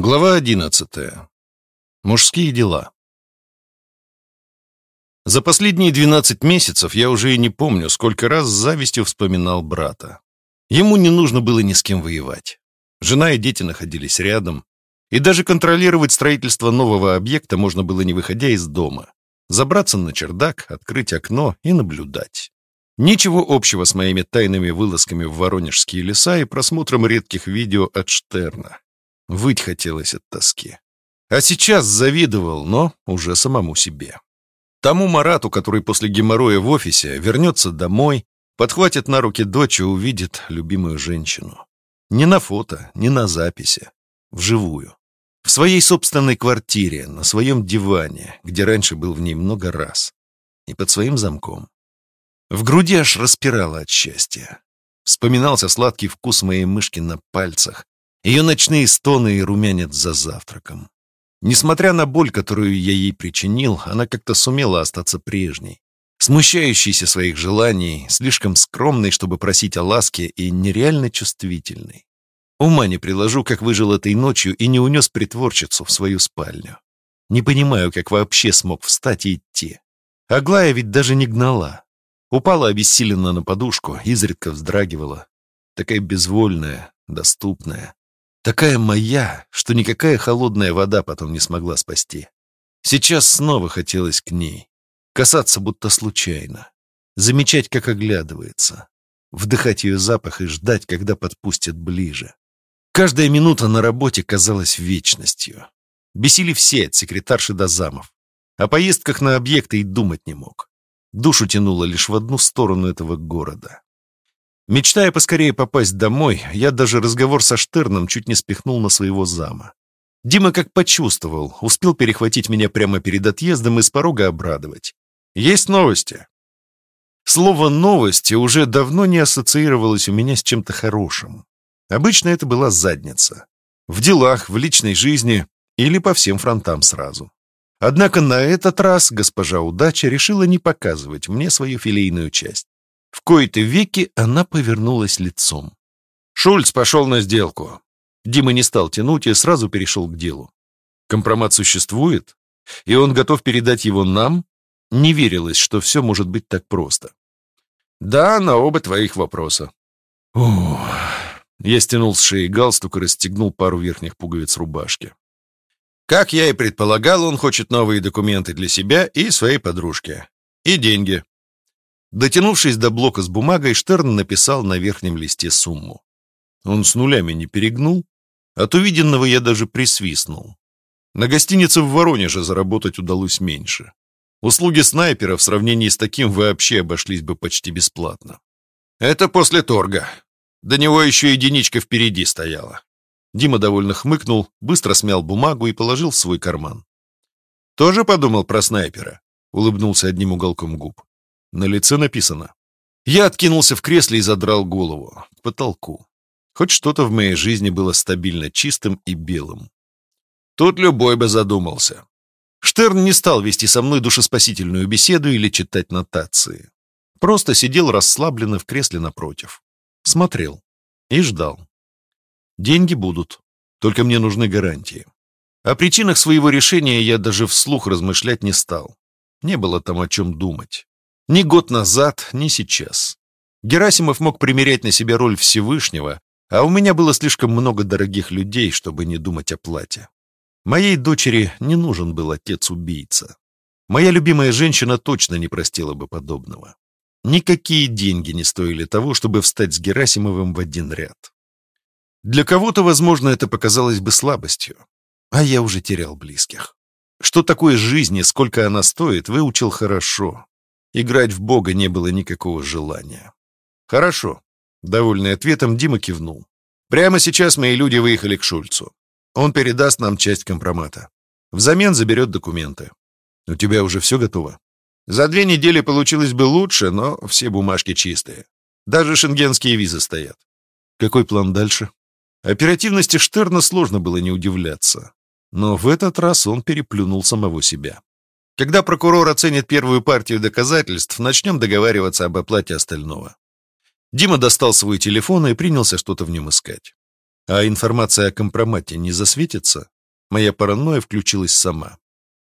Глава одиннадцатая. Мужские дела. За последние двенадцать месяцев я уже и не помню, сколько раз с завистью вспоминал брата. Ему не нужно было ни с кем воевать. Жена и дети находились рядом, и даже контролировать строительство нового объекта можно было не выходя из дома. Забраться на чердак, открыть окно и наблюдать. Ничего общего с моими тайными вылазками в воронежские леса и просмотром редких видео от Штерна. Выть хотелось от тоски. А сейчас завидовал, но уже самому себе. Тому Марату, который после геморроя в офисе вернется домой, подхватит на руки дочь и увидит любимую женщину. Не на фото, не на записи. Вживую. В своей собственной квартире, на своем диване, где раньше был в ней много раз. И под своим замком. В груди аж распирало от счастья. Вспоминался сладкий вкус моей мышки на пальцах, ее ночные стоны и румянец за завтраком. Несмотря на боль, которую я ей причинил, она как-то сумела остаться прежней. Смущающейся своих желаний, слишком скромной, чтобы просить о ласке, и нереально чувствительной. Ума не приложу, как выжил этой ночью и не унес притворщицу в свою спальню. Не понимаю, как вообще смог встать и идти. Аглая ведь даже не гнала. Упала обессиленно на подушку, изредка вздрагивала. Такая безвольная, доступная. Такая моя, что никакая холодная вода потом не смогла спасти. Сейчас снова хотелось к ней. Касаться будто случайно. Замечать, как оглядывается. Вдыхать ее запах и ждать, когда подпустят ближе. Каждая минута на работе казалась вечностью. Бесили все, от секретарши до замов. О поездках на объекты и думать не мог. Душу тянуло лишь в одну сторону этого города. Мечтая поскорее попасть домой, я даже разговор со Штерном чуть не спихнул на своего зама. Дима как почувствовал, успел перехватить меня прямо перед отъездом и с порога обрадовать. «Есть новости?» Слово «новости» уже давно не ассоциировалось у меня с чем-то хорошим. Обычно это была задница. В делах, в личной жизни или по всем фронтам сразу. Однако на этот раз госпожа Удача решила не показывать мне свою филейную часть. В кои-то веки она повернулась лицом. Шульц пошел на сделку. Дима не стал тянуть и сразу перешел к делу. Компромат существует, и он готов передать его нам? Не верилось, что все может быть так просто. Да, на оба твоих вопроса. Ух. Я стянул с шеи галстук и расстегнул пару верхних пуговиц рубашки. Как я и предполагал, он хочет новые документы для себя и своей подружки. И деньги. Дотянувшись до блока с бумагой, Штерн написал на верхнем листе сумму. Он с нулями не перегнул. От увиденного я даже присвистнул. На гостинице в Воронеже заработать удалось меньше. Услуги снайпера в сравнении с таким вообще обошлись бы почти бесплатно. Это после торга. До него еще единичка впереди стояла. Дима довольно хмыкнул, быстро смял бумагу и положил в свой карман. «Тоже подумал про снайпера?» — улыбнулся одним уголком губ. На лице написано. Я откинулся в кресле и задрал голову. К потолку. Хоть что-то в моей жизни было стабильно чистым и белым. Тут любой бы задумался. Штерн не стал вести со мной душеспасительную беседу или читать нотации. Просто сидел расслабленно в кресле напротив. Смотрел. И ждал. Деньги будут. Только мне нужны гарантии. О причинах своего решения я даже вслух размышлять не стал. Не было там о чем думать. Ни год назад, ни сейчас. Герасимов мог примерять на себя роль Всевышнего, а у меня было слишком много дорогих людей, чтобы не думать о плате. Моей дочери не нужен был отец-убийца. Моя любимая женщина точно не простила бы подобного. Никакие деньги не стоили того, чтобы встать с Герасимовым в один ряд. Для кого-то, возможно, это показалось бы слабостью, а я уже терял близких. Что такое жизнь и сколько она стоит, выучил хорошо, Играть в Бога не было никакого желания. «Хорошо», — довольный ответом Дима кивнул. «Прямо сейчас мои люди выехали к Шульцу. Он передаст нам часть компромата. Взамен заберет документы. У тебя уже все готово?» «За две недели получилось бы лучше, но все бумажки чистые. Даже шенгенские визы стоят». «Какой план дальше?» Оперативности Штерна сложно было не удивляться. Но в этот раз он переплюнул самого себя. Когда прокурор оценит первую партию доказательств, начнем договариваться об оплате остального. Дима достал свой телефон и принялся что-то в нем искать. А информация о компромате не засветится? Моя паранойя включилась сама.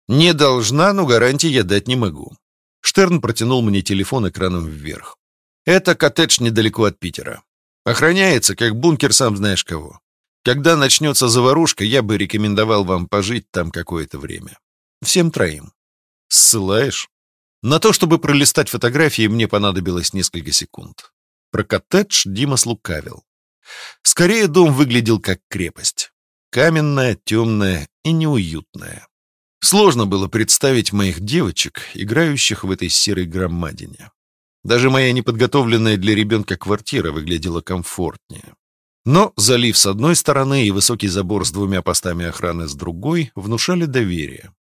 Не должна, но гарантии я дать не могу. Штерн протянул мне телефон экраном вверх. Это коттедж недалеко от Питера. Охраняется, как бункер сам знаешь кого. Когда начнется заварушка, я бы рекомендовал вам пожить там какое-то время. Всем троим. Ссылаешь? На то, чтобы пролистать фотографии, мне понадобилось несколько секунд. Про коттедж Дима слукавил. Скорее, дом выглядел как крепость. Каменная, темная и неуютная. Сложно было представить моих девочек, играющих в этой серой громадине. Даже моя неподготовленная для ребенка квартира выглядела комфортнее. Но залив с одной стороны и высокий забор с двумя постами охраны с другой внушали доверие.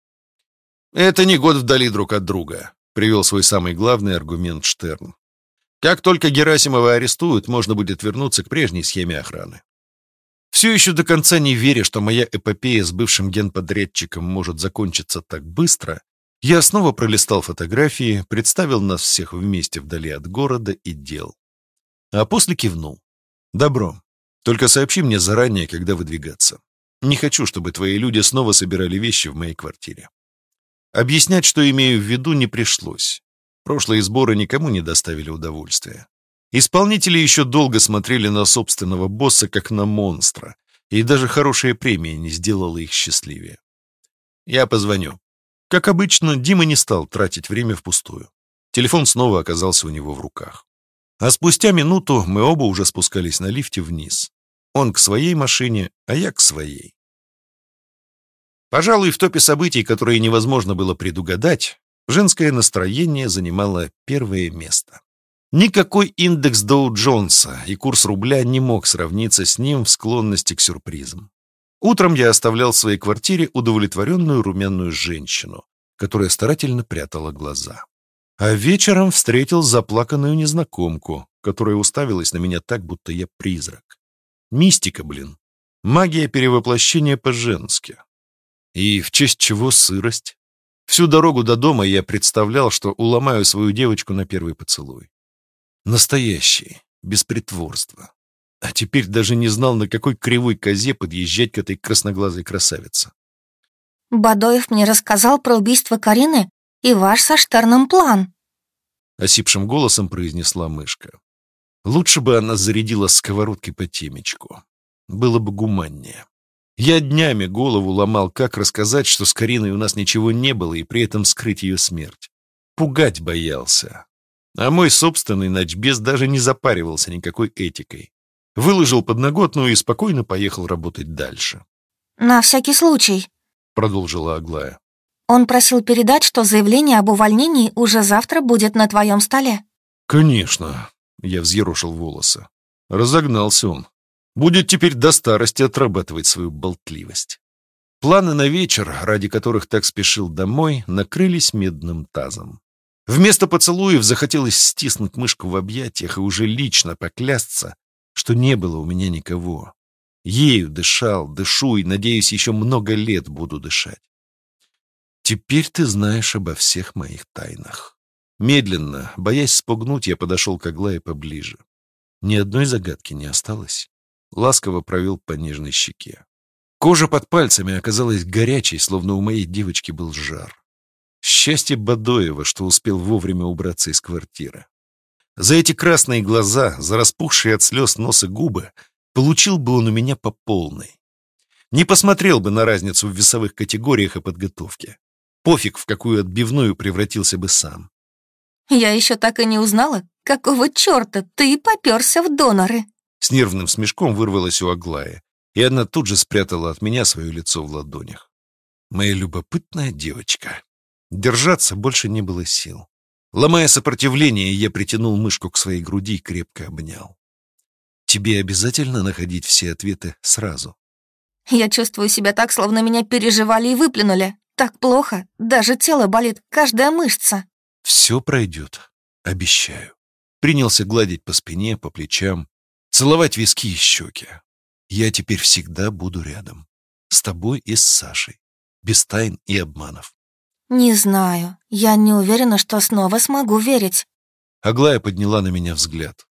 «Это не год вдали друг от друга», — привел свой самый главный аргумент Штерн. «Как только Герасимова арестуют, можно будет вернуться к прежней схеме охраны. Все еще до конца не веря, что моя эпопея с бывшим генподрядчиком может закончиться так быстро, я снова пролистал фотографии, представил нас всех вместе вдали от города и дел. А после кивнул. «Добро. Только сообщи мне заранее, когда выдвигаться. Не хочу, чтобы твои люди снова собирали вещи в моей квартире». Объяснять, что имею в виду, не пришлось. Прошлые сборы никому не доставили удовольствия. Исполнители еще долго смотрели на собственного босса, как на монстра, и даже хорошая премия не сделала их счастливее. «Я позвоню», как обычно, Дима не стал тратить время впустую. Телефон снова оказался у него в руках. А спустя минуту мы оба уже спускались на лифте вниз. Он к своей машине, а я к своей. Пожалуй, в топе событий, которые невозможно было предугадать, женское настроение занимало первое место. Никакой индекс Доу-Джонса и курс рубля не мог сравниться с ним в склонности к сюрпризам. Утром я оставлял в своей квартире удовлетворенную румяную женщину, которая старательно прятала глаза. А вечером встретил заплаканную незнакомку, которая уставилась на меня так, будто я призрак. Мистика, блин. Магия перевоплощения по-женски. И в честь чего сырость? Всю дорогу до дома я представлял, что уломаю свою девочку на первый поцелуй. Настоящий, без притворства. А теперь даже не знал, на какой кривой козе подъезжать к этой красноглазой красавице. «Бадоев мне рассказал про убийство Карины и ваш со Штерном план», — осипшим голосом произнесла мышка. Лучше бы она зарядила сковородкой по темечку. Было бы гуманнее. Я днями голову ломал, как рассказать, что с Кариной у нас ничего не было, и при этом скрыть ее смерть. Пугать боялся. А мой собственный ночбес даже не запаривался никакой этикой выложил подноготную и спокойно поехал работать дальше. «На всякий случай», — продолжила Аглая. «Он просил передать, что заявление об увольнении уже завтра будет на твоем столе». «Конечно», — я взъерошил волосы. Разогнался он. Будет теперь до старости отрабатывать свою болтливость. Планы на вечер, ради которых так спешил домой, накрылись медным тазом. Вместо поцелуев захотелось стиснуть мышку в объятиях и уже лично поклясться, что не было у меня никого. Ею дышал, дышу и, надеюсь, еще много лет буду дышать. Теперь ты знаешь обо всех моих тайнах. Медленно, боясь спугнуть, я подошел к Аглае поближе. Ни одной загадки не осталось. Ласково провел по нежной щеке. Кожа под пальцами оказалась горячей, словно у моей девочки был жар. Счастье Бадоева, что успел вовремя убраться из квартиры. За эти красные глаза, за распухшие от слез нос и губы, получил бы он у меня по полной. Не посмотрел бы на разницу в весовых категориях и подготовке. Пофиг, в какую отбивную превратился бы сам. «Я еще так и не узнала, какого черта ты поперся в доноры?» С нервным смешком вырвалась у Аглая, и она тут же спрятала от меня свое лицо в ладонях. Моя любопытная девочка. Держаться больше не было сил. Ломая сопротивление, я притянул мышку к своей груди и крепко обнял. Тебе обязательно находить все ответы сразу. Я чувствую себя так, словно меня переживали и выплюнули. Так плохо, даже тело болит, каждая мышца. Все пройдет, обещаю. Принялся гладить по спине, по плечам, целовать виски и щеки. Я теперь всегда буду рядом. С тобой и с Сашей. Без тайн и обманов. «Не знаю. Я не уверена, что снова смогу верить». Аглая подняла на меня взгляд.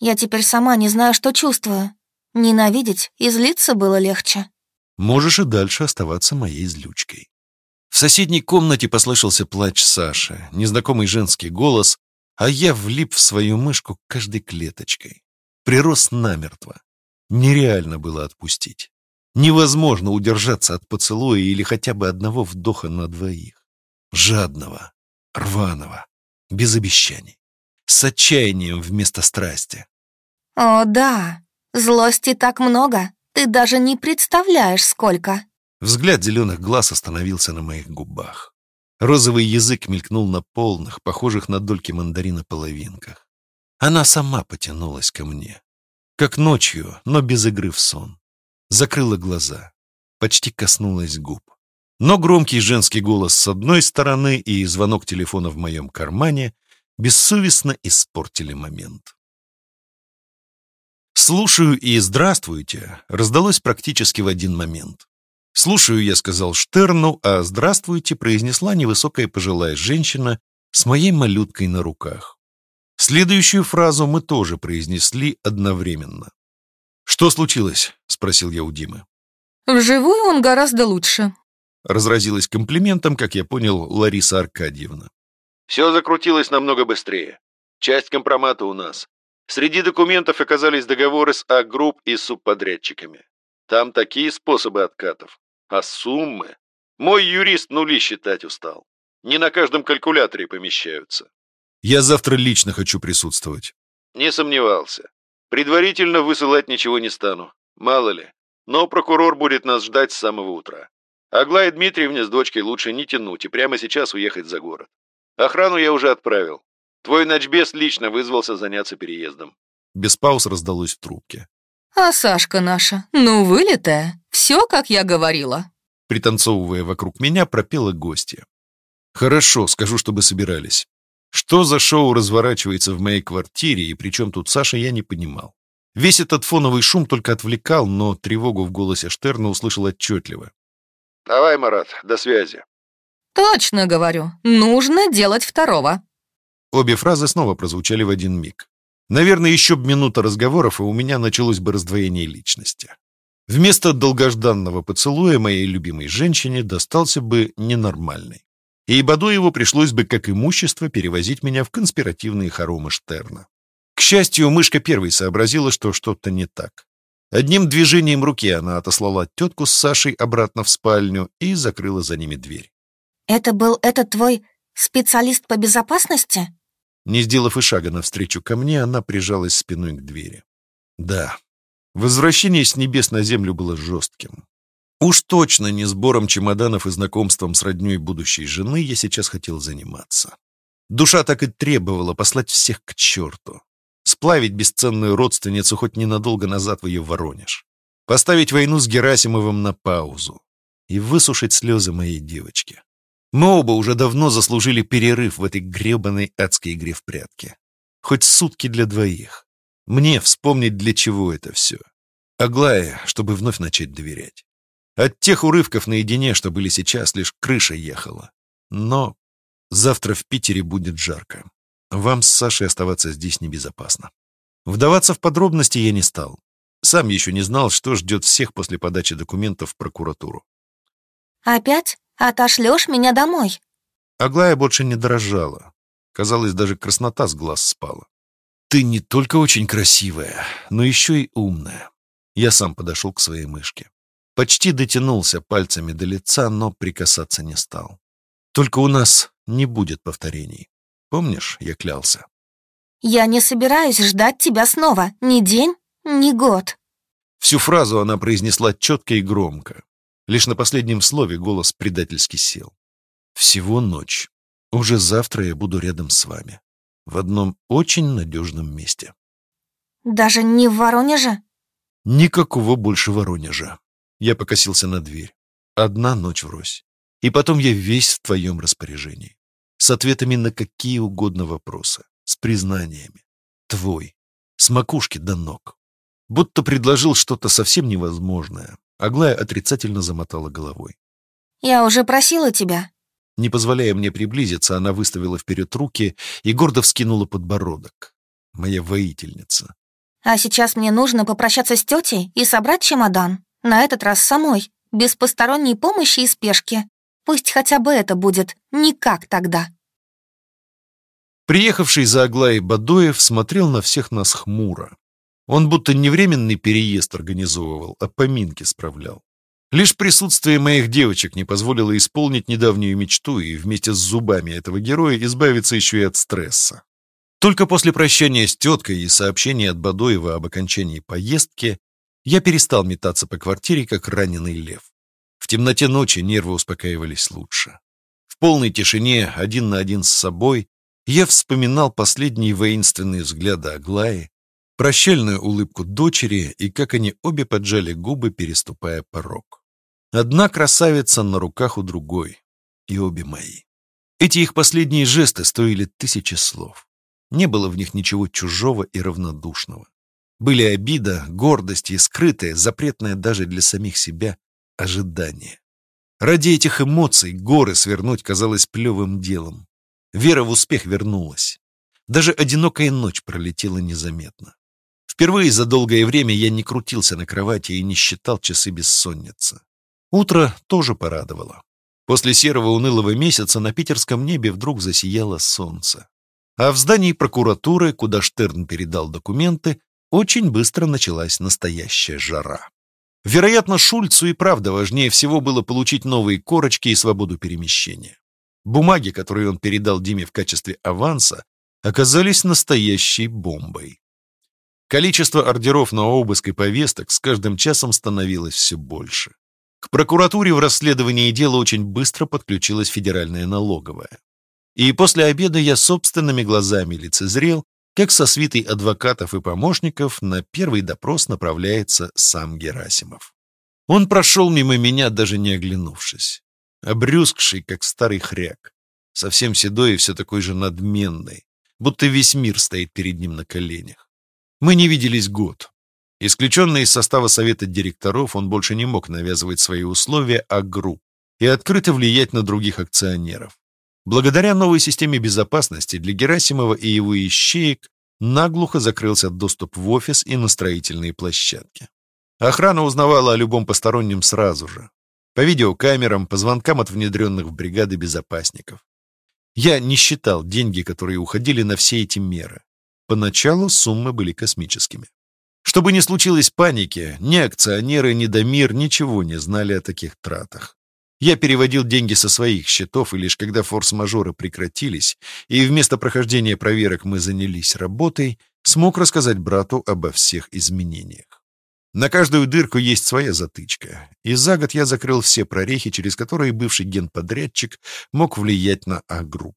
«Я теперь сама не знаю, что чувствую. Ненавидеть и злиться было легче. Можешь и дальше оставаться моей злючкой. В соседней комнате послышался плач Саши, незнакомый женский голос, а я влип в свою мышку каждой клеточкой. Прирос намертво. Нереально было отпустить. Невозможно удержаться от поцелуя или хотя бы одного вдоха на двоих. Жадного, рваного, без обещаний, с отчаянием вместо страсти. «О, да, злости так много, ты даже не представляешь, сколько!» Взгляд зеленых глаз остановился на моих губах. Розовый язык мелькнул на полных, похожих на дольки мандарина половинках. Она сама потянулась ко мне. Как ночью, но без игры в сон. Закрыла глаза. Почти коснулась губ. Но громкий женский голос с одной стороны и звонок телефона в моем кармане бессовестно испортили момент. «Слушаю» и «здравствуйте» раздалось практически в один момент. «Слушаю», я сказал Штерну, а «здравствуйте» произнесла невысокая пожилая женщина с моей малюткой на руках. Следующую фразу мы тоже произнесли одновременно. «Что случилось?» — спросил я у Димы. «Вживую он гораздо лучше», — разразилась комплиментом, как я понял, Лариса Аркадьевна. «Все закрутилось намного быстрее. Часть компромата у нас. Среди документов оказались договоры с А-групп и субподрядчиками. Там такие способы откатов. А суммы? Мой юрист нули считать устал. Не на каждом калькуляторе помещаются. Я завтра лично хочу присутствовать. Не сомневался. Предварительно высылать ничего не стану. Мало ли. Но прокурор будет нас ждать с самого утра. Аглае Дмитриевне с дочкой лучше не тянуть и прямо сейчас уехать за город. Охрану я уже отправил. Твой ночбес лично вызвался заняться переездом. Без пауз раздалось в трубке. А Сашка наша, ну вылитая, все, как я говорила. Пританцовывая вокруг меня, пропела гостья. Хорошо, скажу, чтобы собирались. Что за шоу разворачивается в моей квартире, и при чем тут Саша, я не понимал. Весь этот фоновый шум только отвлекал, но тревогу в голосе Штерна услышал отчетливо. «Давай, Марат, до связи». «Точно говорю, нужно делать второго». Обе фразы снова прозвучали в один миг. Наверное, еще б минута разговоров, и у меня началось бы раздвоение личности. Вместо долгожданного поцелуя моей любимой женщине достался бы ненормальный. И Бадуеву пришлось бы как имущество перевозить меня в конспиративные хоромы Штерна. К счастью, мышка первой сообразила, что что-то не так. Одним движением руки она отослала тетку с Сашей обратно в спальню и закрыла за ними дверь. «Это был этот твой специалист по безопасности?» Не сделав и шага навстречу ко мне, она прижалась спиной к двери. Да, возвращение с небес на землю было жестким. Уж точно не сбором чемоданов и знакомством с родней будущей жены я сейчас хотел заниматься. Душа так и требовала послать всех к черту. Сплавить бесценную родственницу хоть ненадолго назад в ее Воронеж. Поставить войну с Герасимовым на паузу. И высушить слезы моей девочки. Мы оба уже давно заслужили перерыв в этой гребаной адской игре в прятки. Хоть сутки для двоих. Мне вспомнить, для чего это все. Аглая, чтобы вновь начать доверять. От тех урывков наедине, что были сейчас, лишь крыша ехала. Но завтра в Питере будет жарко. Вам с Сашей оставаться здесь небезопасно. Вдаваться в подробности я не стал. Сам еще не знал, что ждет всех после подачи документов в прокуратуру. «Опять?» Отошлешь меня домой?» Аглая больше не дрожала. Казалось, даже краснота с глаз спала. «Ты не только очень красивая, но еще и умная». Я сам подошел к своей мышке. Почти дотянулся пальцами до лица, но прикасаться не стал. «Только у нас не будет повторений. Помнишь, я клялся?» «Я не собираюсь ждать тебя снова. Ни день, ни год». Всю фразу она произнесла четко и громко. Лишь на последнем слове голос предательски сел. «Всего ночь. Уже завтра я буду рядом с вами. В одном очень надежном месте». «Даже не в Воронеже?» «Никакого больше Воронежа». Я покосился на дверь. «Одна ночь врозь. И потом я весь в твоем распоряжении. С ответами на какие угодно вопросы. С признаниями. Твой. С макушки до ног. Будто предложил что-то совсем невозможное, Аглая отрицательно замотала головой. «Я уже просила тебя». Не позволяя мне приблизиться, она выставила вперед руки и гордо вскинула подбородок. Моя воительница. А сейчас мне нужно попрощаться с тетей и собрать чемодан. На этот раз самой, без посторонней помощи и спешки. Пусть хотя бы это будет не как тогда. Приехавший за Аглаей Бадоев смотрел на всех нас хмуро. Он будто не временный переезд организовывал, а поминки справлял. Лишь присутствие моих девочек не позволило исполнить недавнюю мечту и вместе с зубами этого героя избавиться еще и от стресса. Только после прощания с теткой и сообщения от Бадоева об окончании поездки я перестал метаться по квартире, как раненый лев. В темноте ночи нервы успокаивались лучше. В полной тишине, один на один с собой, я вспоминал последние воинственные взгляды Аглаи, прощальную улыбку дочери и как они обе поджали губы, переступая порог. Одна красавица на руках у другой, и обе мои. Эти их последние жесты стоили тысячи слов. Не было в них ничего чужого и равнодушного. Были обида, гордость и скрытое, запретное даже для самих себя, ожидание. Ради этих эмоций горы свернуть казалось плевым делом. Вера в успех вернулась. Даже одинокая ночь пролетела незаметно. Впервые за долгое время я не крутился на кровати и не считал часы бессонницы. Утро тоже порадовало. После серого унылого месяца на питерском небе вдруг засияло солнце. А в здании прокуратуры, куда Штерн передал документы, очень быстро началась настоящая жара. Вероятно, Шульцу и правда важнее всего было получить новые корочки и свободу перемещения. Бумаги, которые он передал Диме в качестве аванса, оказались настоящей бомбой. Количество ордеров на обыск и повесток с каждым часом становилось все больше. К прокуратуре в расследовании дела очень быстро подключилась федеральная налоговая. И после обеда я собственными глазами лицезрел, как со свитой адвокатов и помощников на первый допрос направляется сам Герасимов. Он прошел мимо меня, даже не оглянувшись. Обрюзгший, как старый хряк. Совсем седой и все такой же надменный, будто весь мир стоит перед ним на коленях. Мы не виделись год. Исключенный из состава совета директоров, он больше не мог навязывать свои условия, а групп и открыто влиять на других акционеров. Благодаря новой системе безопасности для Герасимова и его ищеек наглухо закрылся доступ в офис и на строительные площадки. Охрана узнавала о любом постороннем сразу же. По видеокамерам, по звонкам от внедренных в бригады безопасников. Я не считал деньги, которые уходили на все эти меры. Поначалу суммы были космическими. Чтобы не случилось паники, ни акционеры, ни Дамир ничего не знали о таких тратах. Я переводил деньги со своих счетов, и лишь когда форс-мажоры прекратились, и вместо прохождения проверок мы занялись работой, смог рассказать брату обо всех изменениях. На каждую дырку есть своя затычка, и за год я закрыл все прорехи, через которые бывший генподрядчик мог влиять на А-групп.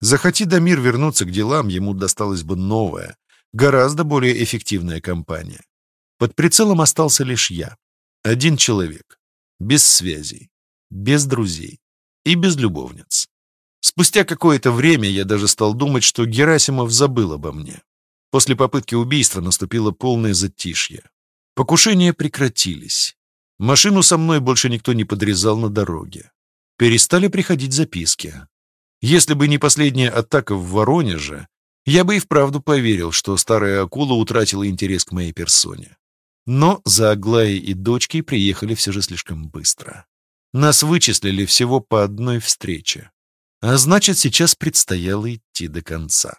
Захоти Дамир вернуться к делам, ему досталась бы новая, гораздо более эффективная компания. Под прицелом остался лишь я. Один человек. Без связей без друзей и без любовниц. Спустя какое-то время я даже стал думать, что Герасимов забыл обо мне. После попытки убийства наступило полное затишье. Покушения прекратились. Машину со мной больше никто не подрезал на дороге. Перестали приходить записки. Если бы не последняя атака в Воронеже, я бы и вправду поверил, что старая акула утратила интерес к моей персоне. Но за Аглаей и дочкой приехали все же слишком быстро. Нас вычислили всего по одной встрече. А значит, сейчас предстояло идти до конца.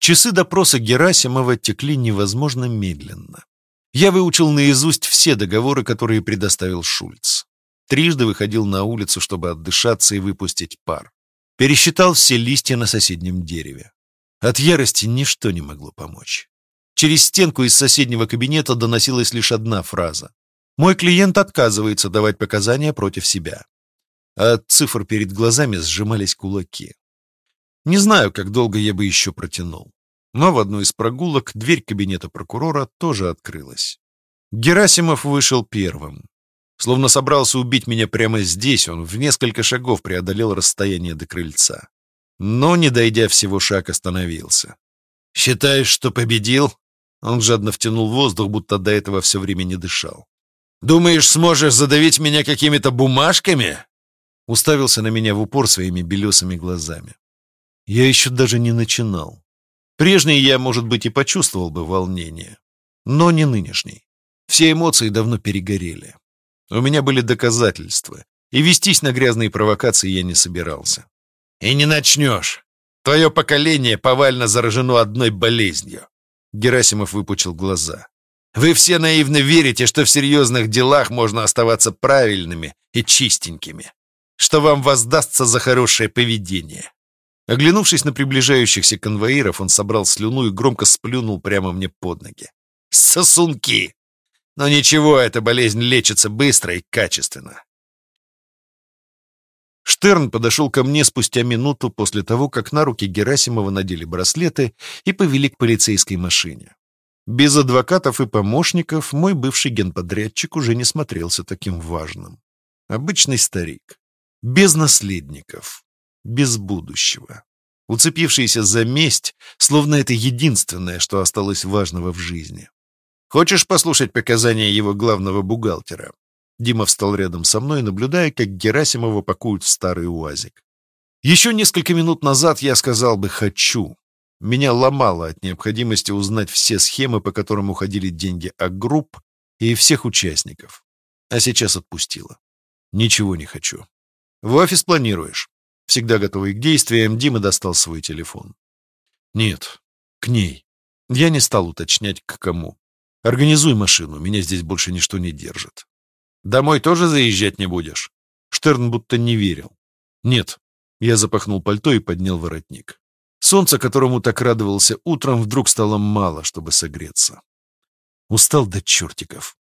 Часы допроса Герасимова текли невозможно медленно. Я выучил наизусть все договоры, которые предоставил Шульц. Трижды выходил на улицу, чтобы отдышаться и выпустить пар. Пересчитал все листья на соседнем дереве. От ярости ничто не могло помочь. Через стенку из соседнего кабинета доносилась лишь одна фраза. Мой клиент отказывается давать показания против себя. От цифр перед глазами сжимались кулаки. Не знаю, как долго я бы еще протянул. Но в одну из прогулок дверь кабинета прокурора тоже открылась. Герасимов вышел первым. Словно собрался убить меня прямо здесь, он в несколько шагов преодолел расстояние до крыльца. Но, не дойдя всего шаг, остановился. «Считаешь, что победил?» Он жадно втянул воздух, будто до этого все время не дышал. Думаешь, сможешь задавить меня какими-то бумажками?» Уставился на меня в упор своими белесыми глазами. Я еще даже не начинал. Прежний я, может быть, и почувствовал бы волнение, но не нынешний. Все эмоции давно перегорели. У меня были доказательства, и вестись на грязные провокации я не собирался. «И не начнешь. Твое поколение повально заражено одной болезнью». Герасимов выпучил глаза. «Вы все наивно верите, что в серьезных делах можно оставаться правильными и чистенькими, что вам воздастся за хорошее поведение». Оглянувшись на приближающихся конвоиров, он собрал слюну и громко сплюнул прямо мне под ноги. «Сосунки! Но ничего, эта болезнь лечится быстро и качественно. Штерн подошел ко мне спустя минуту после того, как на руки Герасимова надели браслеты и повели к полицейской машине. Без адвокатов и помощников мой бывший генподрядчик уже не смотрелся таким важным. Обычный старик. Без наследников. Без будущего. Уцепившийся за месть, словно это единственное, что осталось важного в жизни. Хочешь послушать показания его главного бухгалтера? Дима встал рядом со мной, наблюдая, как Герасимова пакуют в старый УАЗик. Еще несколько минут назад я сказал бы «хочу». Меня ломало от необходимости узнать все схемы, по которым уходили деньги от групп и всех участников. А сейчас отпустила. Ничего не хочу. В офис планируешь? Всегда готовый к действиям, Дима достал свой телефон. Нет, к ней. Я не стал уточнять, к кому. Организуй машину, меня здесь больше ничто не держит. Домой тоже заезжать не будешь? Штерн будто не верил. Нет. Я запахнул пальто и поднял воротник. Солнце, которому так радовался утром, вдруг стало мало, чтобы согреться. Устал до чертиков.